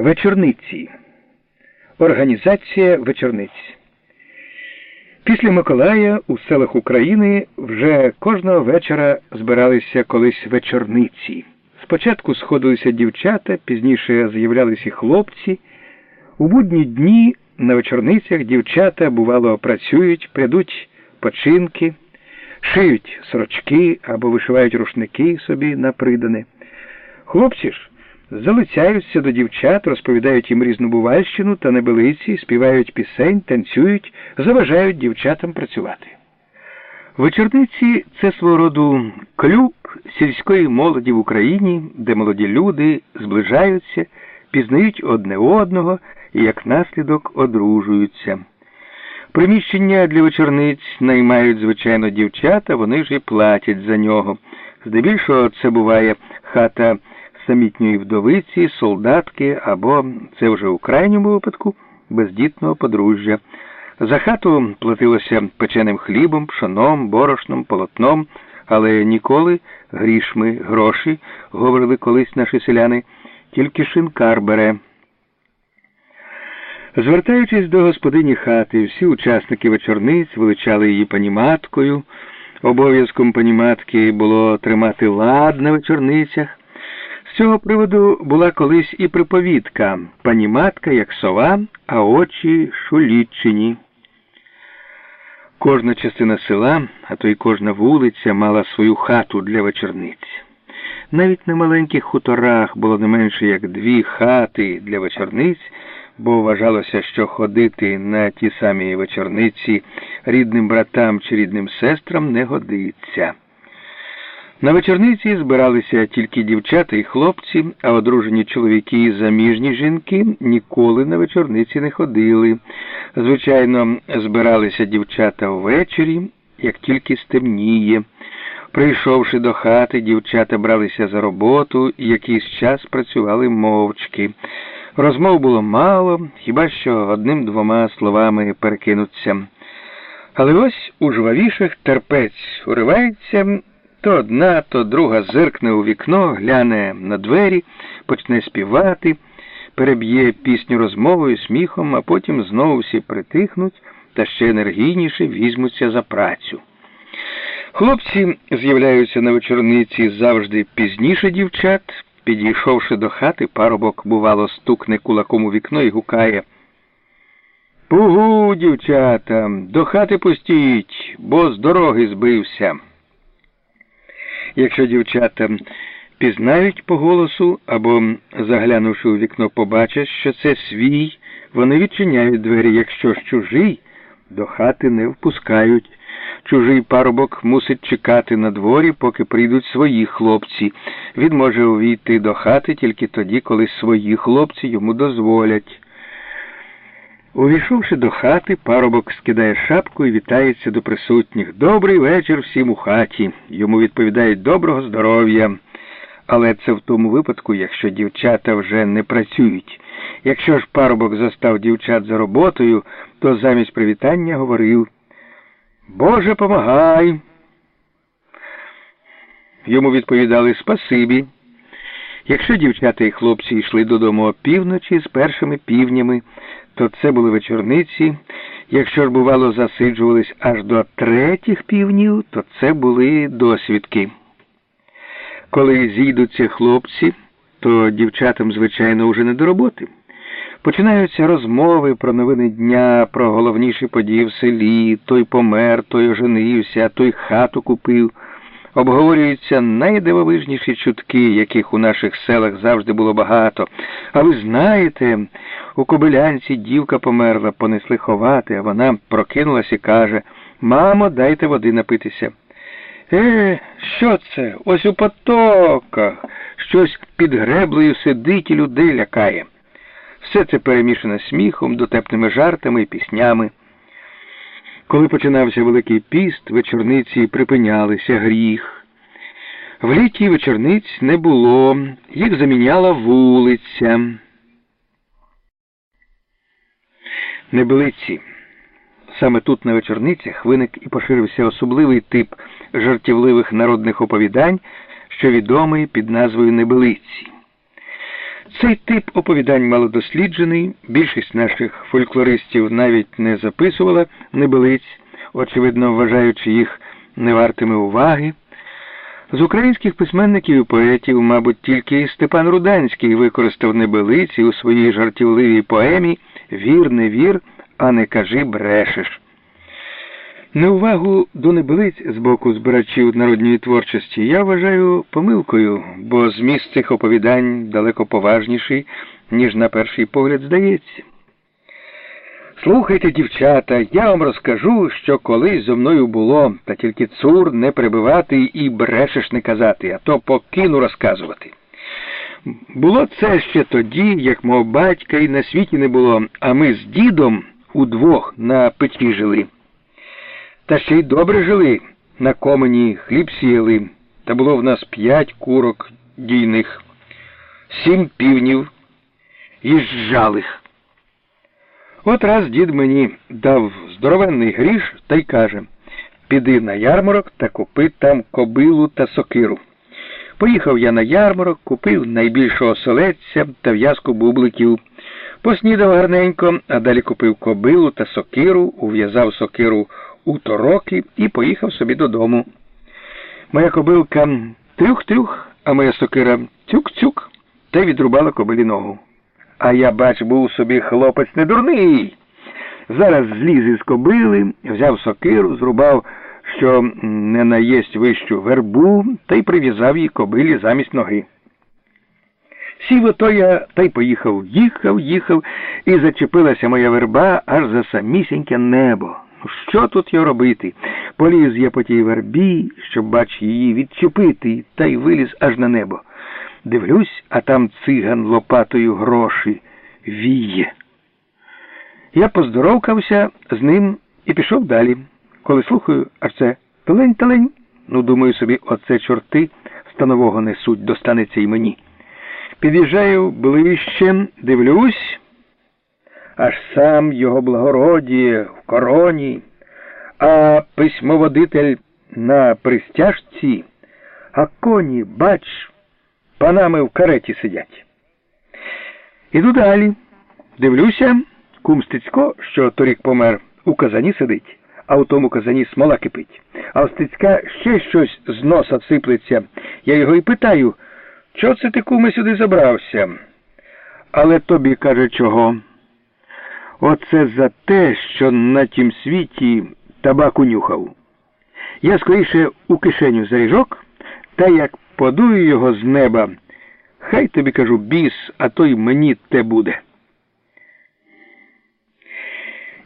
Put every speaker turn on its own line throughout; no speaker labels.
Вечорниці. Організація вечорниць. Після Миколая у селах України вже кожного вечора збиралися колись вечорниці. Спочатку сходилися дівчата, пізніше з'являлися хлопці. У будні дні на вечорницях дівчата, бувало, працюють, прядуть починки, шиють сорочки або вишивають рушники собі на придане. Хлопці ж залицяються до дівчат, розповідають їм різну бувальщину та небелиці, співають пісень, танцюють, заважають дівчатам працювати. Вечорниці це свого роду клюб сільської молоді в Україні, де молоді люди зближаються, пізнають одне одного і як наслідок одружуються. Приміщення для вечорниць наймають, звичайно, дівчата, вони ж і платять за нього. Здебільшого це буває хата самітньої вдовиці, солдатки або, це вже у крайньому випадку, бездітного подружжя. За хату платилося печеним хлібом, пшоном, борошном, полотном, але ніколи грішми, гроші, говорили колись наші селяни, тільки шинкар бере. Звертаючись до господині хати, всі учасники вечорниць величали її паніматкою. Обов'язком паніматки було тримати лад на вечорницях. З цього приводу була колись і приповідка паніматка, як сова, а очі шулічені. Кожна частина села, а то й кожна вулиця мала свою хату для вечорниць. Навіть на маленьких хуторах було не менше як дві хати для вечорниць бо вважалося, що ходити на ті самі вечорниці рідним братам чи рідним сестрам не годиться. На вечорниці збиралися тільки дівчата і хлопці, а одружені чоловіки і заміжні жінки ніколи на вечорниці не ходили. Звичайно, збиралися дівчата ввечері, як тільки стемніє. Прийшовши до хати, дівчата бралися за роботу і якийсь час працювали мовчки. Розмов було мало, хіба що одним-двома словами перекинуться. Але ось у жвавіших терпець уривається, то одна, то друга зиркне у вікно, гляне на двері, почне співати, переб'є пісню розмовою, сміхом, а потім знову всі притихнуть та ще енергійніше візьмуться за працю. Хлопці з'являються на вечорниці завжди пізніше дівчат. Підійшовши до хати, парубок, бувало, стукне кулаком у вікно і гукає. Пугу, дівчата, до хати пустіть, бо з дороги збився. Якщо дівчата пізнають по голосу або, заглянувши у вікно, побачать, що це свій, вони відчиняють двері, якщо ж чужий, до хати не впускають. Чужий парубок мусить чекати на дворі, поки прийдуть свої хлопці. Він може увійти до хати тільки тоді, коли свої хлопці йому дозволять. Увійшовши до хати, парубок скидає шапку і вітається до присутніх. Добрий вечір всім у хаті. Йому відповідають доброго здоров'я. Але це в тому випадку, якщо дівчата вже не працюють. Якщо ж парубок застав дівчат за роботою, то замість привітання говорив. Боже помагай. Йому відповідали спасибі. Якщо дівчата і хлопці йшли додому опівночі з першими півнями, то це були вечорниці. Якщо ж, бувало, засиджувались аж до третіх півнів, то це були досвідки. Коли зійдуться хлопці, то дівчатам, звичайно, уже не до роботи. Починаються розмови про новини дня, про головніші події в селі, той помер, той оженився, той хату купив. Обговорюються найдивовижніші чутки, яких у наших селах завжди було багато. А ви знаєте, у Кобилянці дівка померла, понесли ховати, а вона прокинулась і каже Мамо, дайте води напитися. Е, що це? Ось у потоках. Щось під греблею сидить і людей лякає. Все це перемішане сміхом, дотепними жартами і піснями. Коли починався Великий піст, вечорниці припинялися гріх. В літі вечорниць не було, їх заміняла вулиця. Небелиці. Саме тут на вечорницях виник і поширився особливий тип жартівливих народних оповідань, що відомий під назвою Небелиці. Цей тип оповідань малодосліджений, більшість наших фольклористів навіть не записувала небелиць, очевидно вважаючи їх невартими уваги. З українських письменників і поетів, мабуть, тільки Степан Руданський використав небелиці у своїй жартівливій поемі Вір, не вір, а не кажи брешеш. Неувагу до небелиць з боку збирачів народної творчості я вважаю помилкою, бо зміст цих оповідань далеко поважніший, ніж на перший погляд здається. Слухайте, дівчата, я вам розкажу, що колись зо мною було, та тільки цур не прибивати і брешеш не казати, а то покину розказувати. Було це ще тоді, як мого батька і на світі не було, а ми з дідом удвох на печі жили. Та ще й добре жили, на комені хліб сіяли, та було в нас п'ять курок дійних, сім півнів і жжалих. От раз дід мені дав здоровенний гріш та й каже піди на ярмарок та купи там кобилу та сокиру. Поїхав я на ярмарок, купив найбільшого солеця та в'язку бубликів, поснідав гарненько, а далі купив кобилу та сокиру, ув'язав сокиру у тороки і поїхав собі додому. Моя кобилка трюх-трюх, а моя сокира тюк-тюк та відрубала кобилі ногу. А я, бач, був собі хлопець недурний. Зараз зліз із кобили, взяв сокиру, зрубав, що не наєсть вищу вербу, та й прив'язав їй кобилі замість ноги. Сів ото я та й поїхав, їхав, їхав, і зачепилася моя верба аж за самісіньке небо. Що тут його робити? Поліз я по тій вербі, щоб, бач, її відчепити, та й виліз аж на небо. Дивлюсь, а там циган лопатою гроші віє. Я поздоровкався з ним і пішов далі. Коли слухаю, аж це талень-талень. Ну, думаю собі, оце чорти станового несуть, достанеться й мені. Під'їжджаю ближче, дивлюсь, аж сам його благородіє в короні, а письмоводитель на пристяжці, а коні, бач, панами в кареті сидять. Іду далі. Дивлюся, кум Стецько, що торік помер, у казані сидить, а у тому казані смола кипить. А у Стецька ще щось з носа сиплеться. Я його і питаю, чого це ти, куме, сюди забрався? Але тобі каже, чого? Оце за те, що на тім світі табаку нюхав. Я скоріше у кишеню заріжок, та як подую його з неба, хай тобі кажу біс, а то й мені те буде.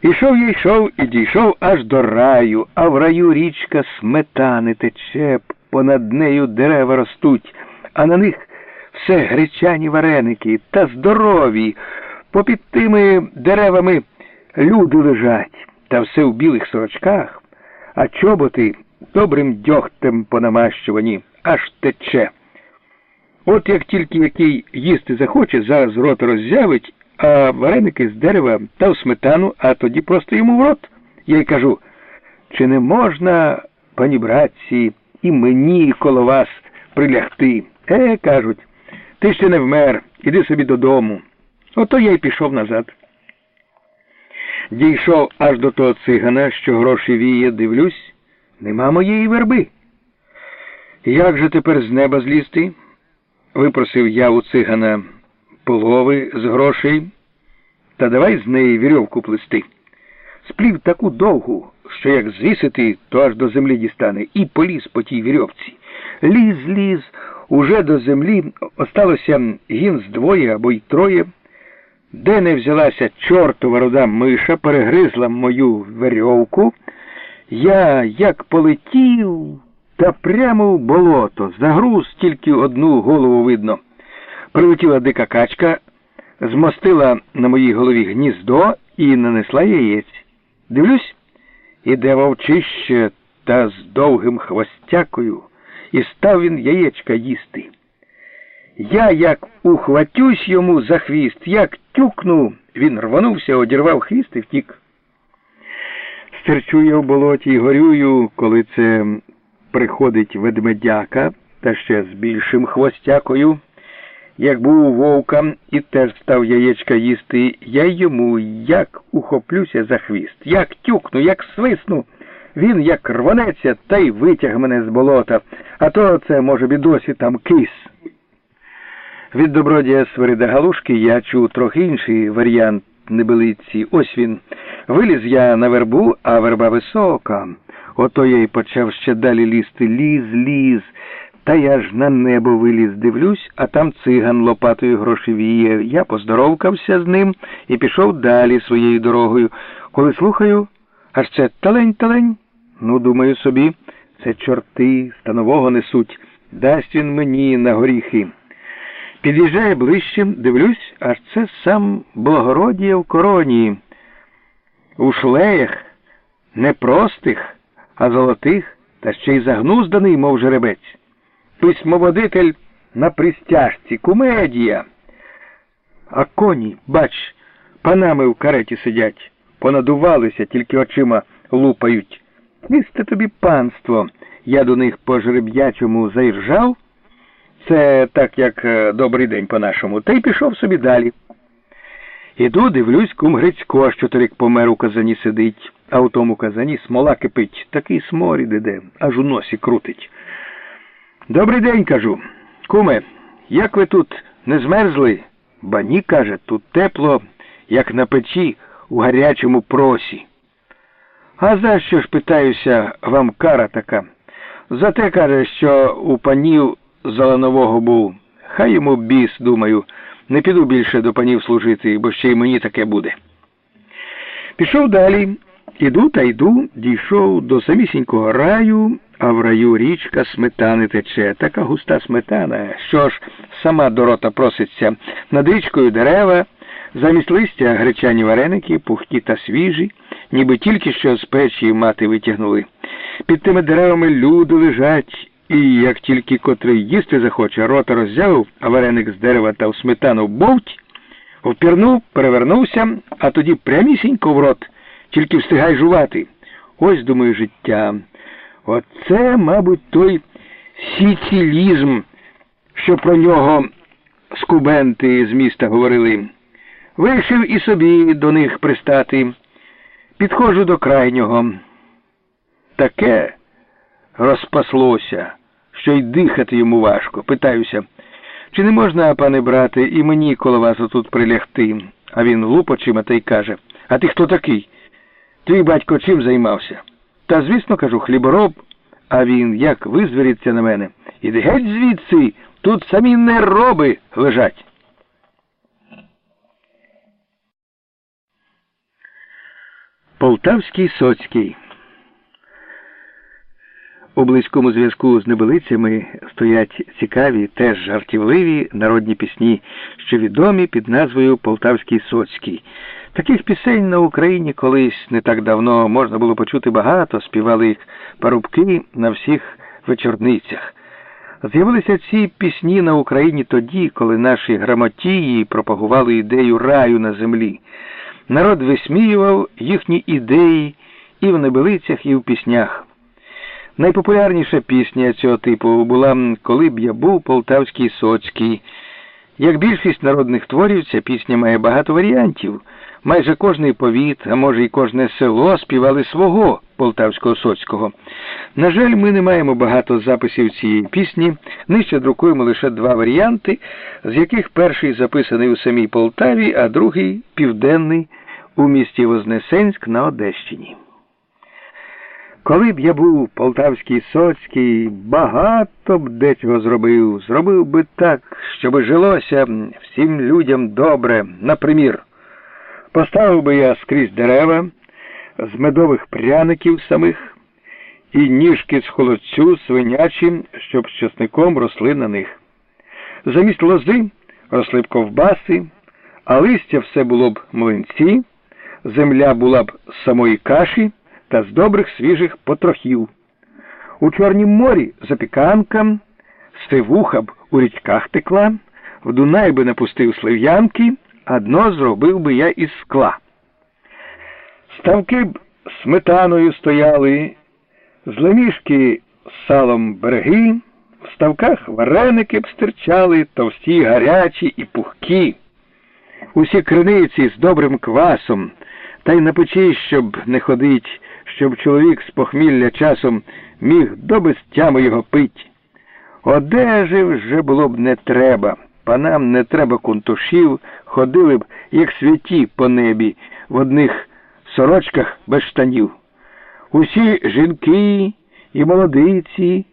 Ішов я йшов і дійшов аж до раю, а в раю річка сметани тече, понад нею дерева ростуть, а на них все гречані вареники та здорові. Попід тими деревами люди лежать, та все в білих сорочках, а чоботи добрим дьогтем понамащувані, аж тече. От як тільки який їсти захоче, зараз рот роззявить, а вареники з дерева та в сметану, а тоді просто йому в рот. Я й кажу, чи не можна, пані братці, і мені коло вас прилягти? Е, кажуть, ти ще не вмер, іди собі додому. Ото я й пішов назад. Дійшов аж до того цигана, що гроші віє, дивлюсь, нема моєї верби. Як же тепер з неба злізти? Випросив я у цигана полови з грошей, та давай з неї вірьовку плести. Сплів таку довгу, що як звісити, то аж до землі дістане, і поліз по тій вірьовці. Ліз, ліз, уже до землі осталося гін з двоє або й троє. Де не взялася чортова рода миша, перегризла мою верьовку, я як полетів та прямо в болото, загруз тільки одну голову видно. Прилетіла дика качка, змостила на моїй голові гніздо і нанесла яєць. Дивлюсь, іде вовчище та з довгим хвостякою, і став він яєчка їсти. Я як ухватюсь йому за хвіст, як тюкну, він рванувся, одірвав хвіст і втік. Стерчу в болоті і горюю, коли це приходить ведмедяка, та ще з більшим хвостякою. як був у вовка і теж став яєчка їсти, я йому як ухоплюся за хвіст, як тюкну, як свисну. Він як рванеться та й витяг мене з болота, а то це, може, б досі там кис. Від добродія Свирида Галушки я чув трохи інший варіант небелиці. Ось він. Виліз я на вербу, а верба висока. Ото я й почав ще далі лізти. Ліз, ліз. Та я ж на небо виліз, дивлюсь, а там циган лопатою гроші віє. Я поздоровкався з ним і пішов далі своєю дорогою. Коли слухаю, аж це талень-талень. Ну, думаю собі, це чорти станового несуть. Дасть він мені на горіхи. Під'їжджає ближче, дивлюсь, аж це сам благородія в короні. У шлеях не простих, а золотих, та ще й загнузданий, мов жеребець. Письмоводитель на пристяжці, кумедія. А коні, бач, панами в кареті сидять, понадувалися, тільки очима лупають. Місте тобі панство. Я до них по жереб'ячому заіржав. Це так, як е, добрий день по-нашому, та й пішов собі далі. Іду, дивлюсь, кум Грицько, що торік помер у казані сидить, а у тому казані смола кипить, такий сморід іде, аж у носі крутить. Добрий день, кажу. Куме, як ви тут не змерзли? Ба ні, каже, тут тепло, як на печі у гарячому просі. А за що ж питаюся, вам кара така? За те, каже, що у панів Зеленового був. Хай йому біс, думаю, не піду більше до панів служити, бо ще й мені таке буде. Пішов далі, іду та йду, дійшов до самісінького раю, а в раю річка сметани тече, така густа сметана, що ж сама до рота проситься над річкою дерева, замість листя гречані вареники, пухті та свіжі, ніби тільки що з печі мати витягнули. Під тими деревами люди лежать. І як тільки котрий їсти захоче, рота роззявив, а вареник з дерева та в сметану бовть, впірнув, перевернувся, а тоді прямісінько в рот, тільки встигай жувати. Ось, думаю, життя. Оце, мабуть, той сіцілізм, що про нього скубенти з міста говорили. Вирішив і собі до них пристати. Підходжу до крайнього. Таке розпаслося, що й дихати йому важко. Питаюся, чи не можна, пане брате, і мені коло вас отут прилягти? А він лупочима та й каже, а ти хто такий? Твій батько чим займався? Та, звісно, кажу, хлібороб, а він як визвіриться на мене. Іди геть звідси, тут самі нероби лежать. Полтавський Соцький близькому зв'язку з небелицями стоять цікаві, теж жартівливі народні пісні, що відомі під назвою Полтавський Соцький. Таких пісень на Україні колись не так давно можна було почути багато, співали їх парубки на всіх вечорницях. З'явилися ці пісні на Україні тоді, коли наші грамотії пропагували ідею раю на землі. Народ висміював їхні ідеї і в небелицях, і в піснях. Найпопулярніша пісня цього типу була Коли б я був полтавський соцький. Як більшість народних творів, ця пісня має багато варіантів. Майже кожний повіт, а може й кожне село співали свого полтавського соцького. На жаль, ми не маємо багато записів цієї пісні. Нижче друкуємо лише два варіанти, з яких перший записаний у самій Полтаві, а другий південний у місті Вознесенськ на Одещині. Коли б я був полтавський соцький, багато б дечого зробив. Зробив би так, щоб жилося всім людям добре, напримір. Поставив би я скрізь дерева з медових пряників самих і ніжки з холодцю свинячі, щоб з часником росли на них. Замість лози росли б ковбаси, а листя все було б млинці, земля була б самої каші та з добрих свіжих потрохів. У Чорнім морі запіканка, сивуха б у річках текла, в Дунай би напустив слив'янки, а дно зробив би я із скла. Ставки б сметаною стояли, злемішки салом береги, В ставках вареники б стирчали, товсті, гарячі і пухкі. Усі криниці з добрим квасом, та й на печі, щоб не ходить, щоб чоловік з похмілля часом міг до безтями його пить. Одежі вже було б не треба. Панам не треба кунтушів, ходили б, як святі по небі, в одних сорочках без штанів. Усі жінки і молодиці,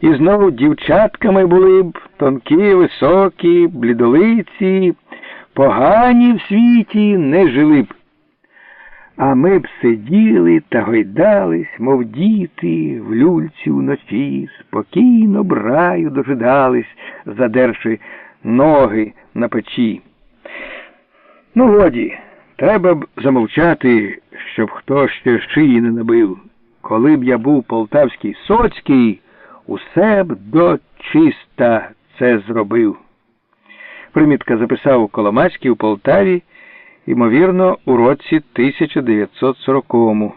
і знову дівчатками були б тонкі, високі, блідолиці, погані в світі не жили б. А ми б сиділи та гойдались, мов діти, в люльці вночі, спокійно браю дожидались, задерши ноги на печі. Ну, годі, треба б замовчати, щоб хто ще шиї не набив. Коли б я був полтавський соцький, усе б до чиста це зробив. Примітка записав Коломацький у Полтаві, ймовірно, у році 1940-му.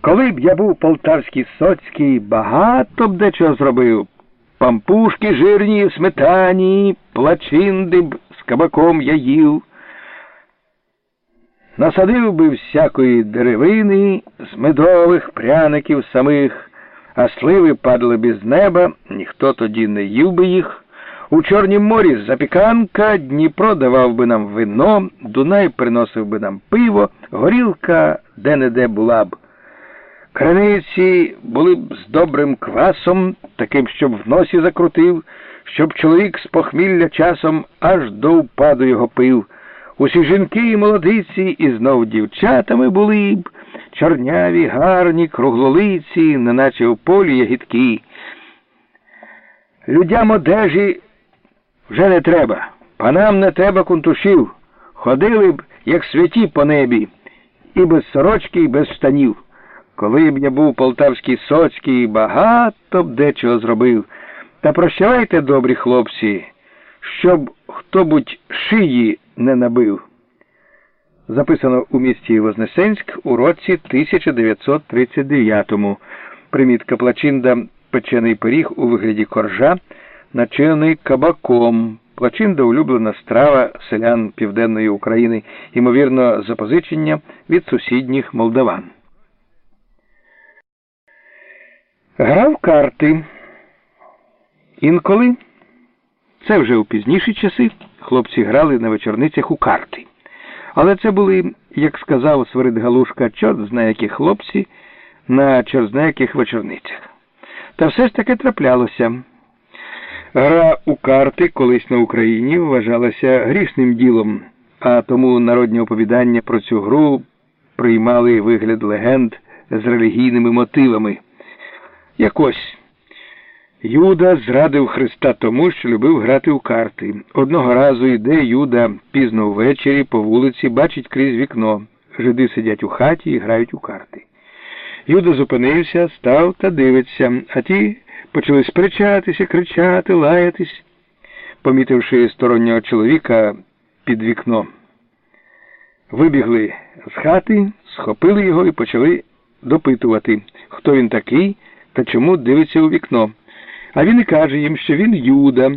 Коли б я був полтавський соцький, багато б дечого зробив. Пампушки жирні в сметані, плачинди б з кабаком я їв. Насадив би всякої деревини, з медових пряників самих, а сливи падали б із неба, ніхто тоді не їв би їх. У Чорнім морі запіканка, Дніпро давав би нам вино, Дунай приносив би нам пиво, горілка де-не-де була б. Краниці були б з добрим квасом, таким, щоб в носі закрутив, щоб чоловік з похмілля часом аж до впаду його пив. Усі жінки і молодиці і знов дівчатами були б, чорняві, гарні, круглолиці, неначе в полі ягідки. Людям одежі вже не треба, панам не треба кунтушів. Ходили б, як святі по небі, і без сорочки, і без штанів. Коли б я був полтавський соцький, багато б дечого зробив. Та прощавайте, добрі хлопці, щоб хто будь шиї не набив. Записано у місті Вознесенськ у році 1939-му. Примітка Плачинда печений пиріг у вигляді коржа, начинений кабаком. Плачинда улюблена страва селян Південної України, ймовірно, запозичення від сусідніх молдаван. Грав карти. Інколи, це вже у пізніші часи, хлопці грали на вечорницях у карти. Але це були, як сказав Свирид Галушка, чорт зна які хлопці на чорт вечорницях. Та все ж таки траплялося. Гра у карти колись на Україні вважалася грішним ділом, а тому народні оповідання про цю гру приймали вигляд легенд з релігійними мотивами. Якось Юда зрадив Христа тому, що любив грати у карти. Одного разу йде Юда пізно ввечері по вулиці, бачить крізь вікно. Жиди сидять у хаті і грають у карти. Юда зупинився, став та дивиться, а ті почали сперечатися, кричати, лаятись, помітивши стороннього чоловіка під вікно. Вибігли з хати, схопили його і почали допитувати, хто він такий та чому дивиться у вікно. А він і каже їм, що він Юда,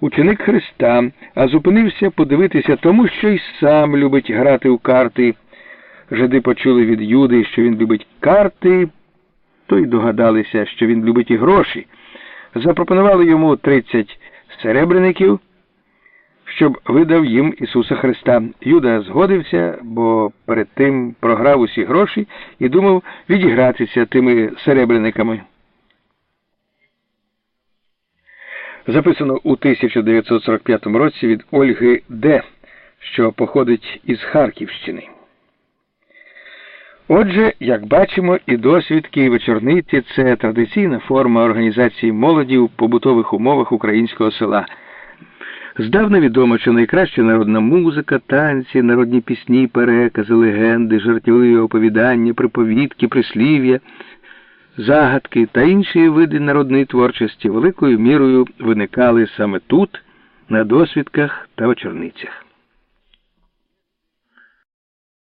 ученик Христа, а зупинився подивитися тому, що й сам любить грати у карти. Жиди почули від Юди, що він любить карти, то й догадалися, що він любить і гроші. Запропонували йому 30 серебряників, щоб видав їм Ісуса Христа. Юда згодився, бо перед тим програв усі гроші і думав відігратися тими серебряниками. записано у 1945 році від Ольги Д., що походить із Харківщини. Отже, як бачимо, і досвідки і вечорниці це традиційна форма організації молоді в побутових умовах українського села. Здавна відомо, що найкраща народна музика, танці, народні пісні, перекази, легенди, жартівливі оповідання, приповідки, прислів'я загадки та інші види народної творчості великою мірою виникали саме тут, на досвідках та вечорницях.